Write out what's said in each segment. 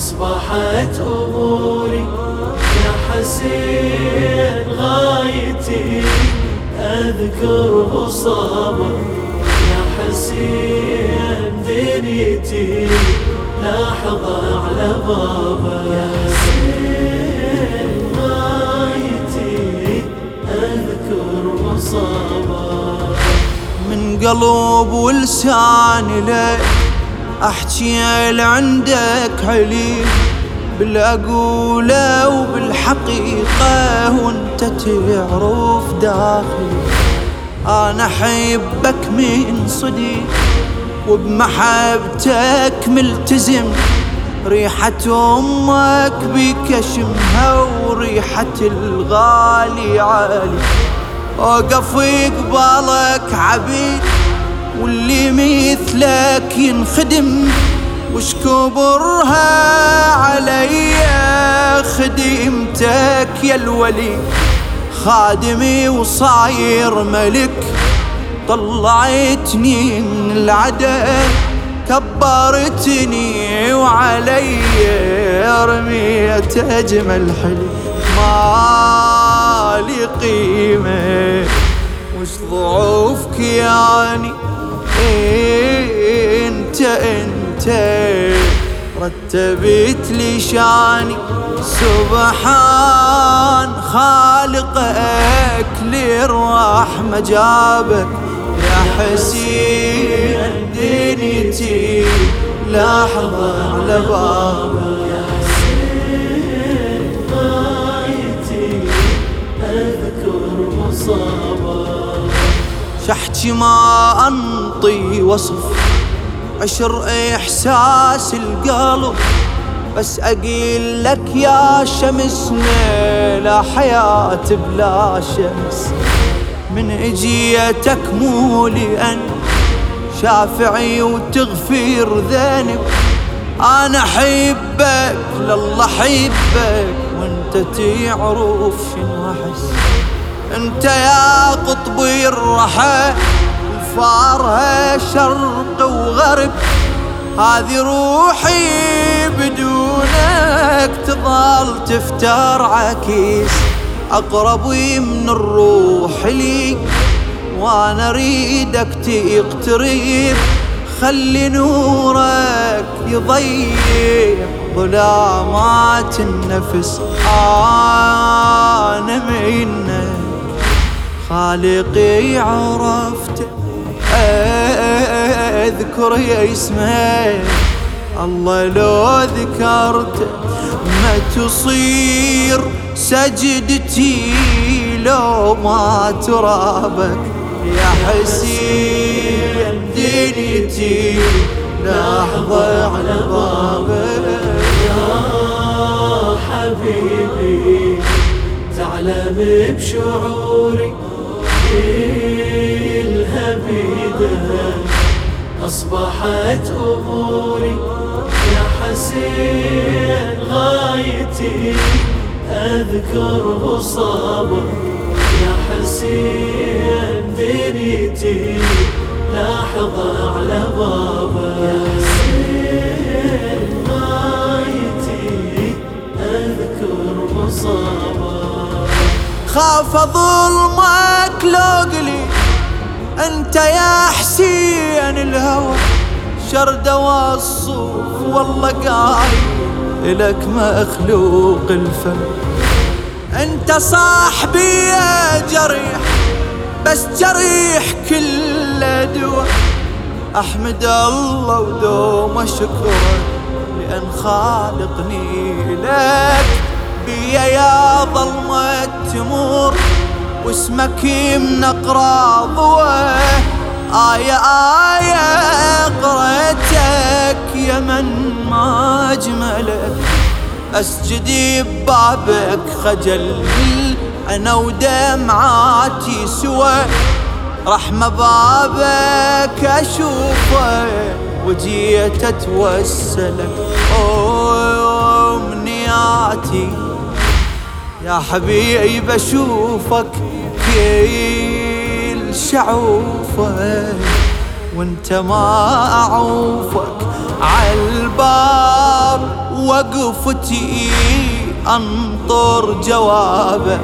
أصبحت أموري يا حسين غايتي. أذكر مصابة يا حسين دنيتي. لحظة على بابا يا حسين غايتي. أذكر مصابة من قلب ولساني لك أحكي لعندك عليل بالاقوله وبالحقيقه وأنت تعرف داخلي. أنا أحبك من صديق وبمحبتك ملتزم. ريحة أمك بك أشمها وريحة الغالي عالي. أوقف قبالك عبيد واللي مثلك ينخدم وش كبرها علي خدمتك يا الولي. خادمي وصاير ملك طلعتني من العدم كبرتني وعلي رميت اجمل حلي مالي قيمة وش ضعوفك يعني؟ انت انت رتبت لي شاني. سبحان خالقك للرحمة جابك. يا حسين دنيتي لحظة على بابك. يا حسين غايتي أذكر مصابك شحكي ما انطي وصف. عشر إحساس القلب. بس أقيل لك يا شمسنا لا حياة بلا شمس. من إجيتك مو لأن شافعي وتغفر ذنب. أنا أحبك لله أحبك. وأنت تعرف شنو أحس. أنت يا قطبي الرحى. الفارها شرق وغرب. هذه روحي بدونك تظل تفتر عكيس. أقرب من الروح لي وأنا اريدك تقترب خلي نورك يضيع ظلامات النفس أنا منك. خالقي عرفت أذكر يا اسمه الله لو ذكرت ما تصير سجدتي لو ما ترابك. يا حسين دنيتي لحظة على بابك. يا حبيبي تعلم بشعوري. الهبيدة أصبحت أموري يا حسين غايتي. أذكر مصابة يا حسين دنيتي لاحظة على بابا يا حسين غايتي. أذكر مصابة. خاف قلي أنت يا حسين الهوى شرد والصوف والله قايل لك مخلوق الفم. أنت صاحبي يا جريح بس جريح كل دوا أحمد الله ودوم شكره لأن خالقني لك بيا يا ظلمة تمور. واسمك يمنقرا ضوى آية آية قريتك يا من ما أجملك أسجدي ببابك خجل أنا ودمعاتي سوى رحمة بابك أشوفه وجيت أتوسلك أمنياتي يا حبيبي أشوفك كل شعوفه وانت ما أعوفك. عالباب وقفتي أنطر جوابك.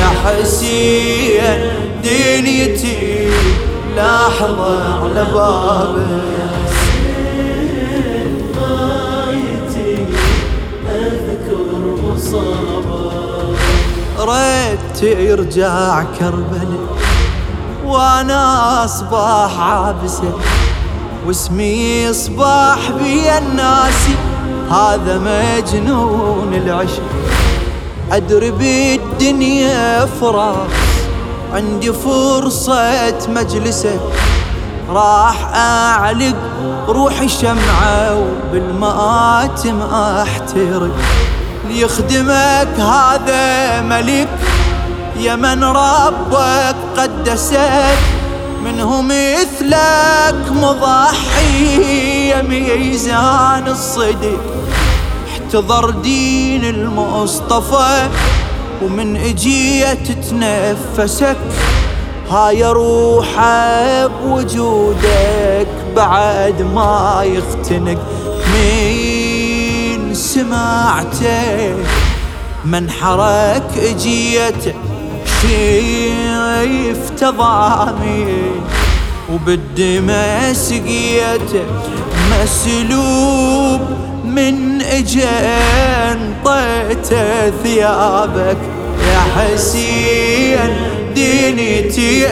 يا حسين دنيتي لاحظة على بابك. مصابك ريت يرجع كربلاء وأنا أصبح عابسه واسمي يصبح بي الناس. هذا مجنون العشق. أدري بالدنيا فراس عندي فرصة مجلسة. راح أعلق روحي شمعة وبالمآتم أحترق. ليخدمك هذا ملك. يا من ربك قدسك منه مثلك مضحي يا ميزان الصدق احتضر دين المصطفى. ومن اجيت تتنفسك هاي روحه بوجودك بعد ما يختنق. مين سمعته من حرك اجيته شيف تضامي؟ وبالدماء سقيته مسلوب من اجان طيته ثيابك. يا حسين دينتي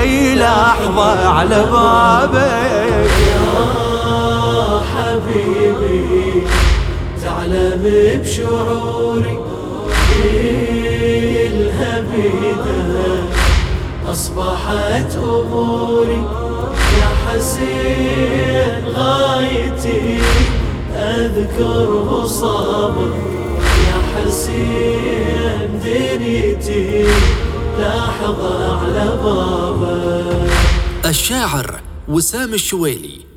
أي لحظة على بابك. يا حبيبي. تعلم بشعوري الهبيدة أصبحت أموري يا حسين غايتي. أذكر مصابك يا حسين دنيتي. لاحظة على بابك الشاعر وسام الشويلي.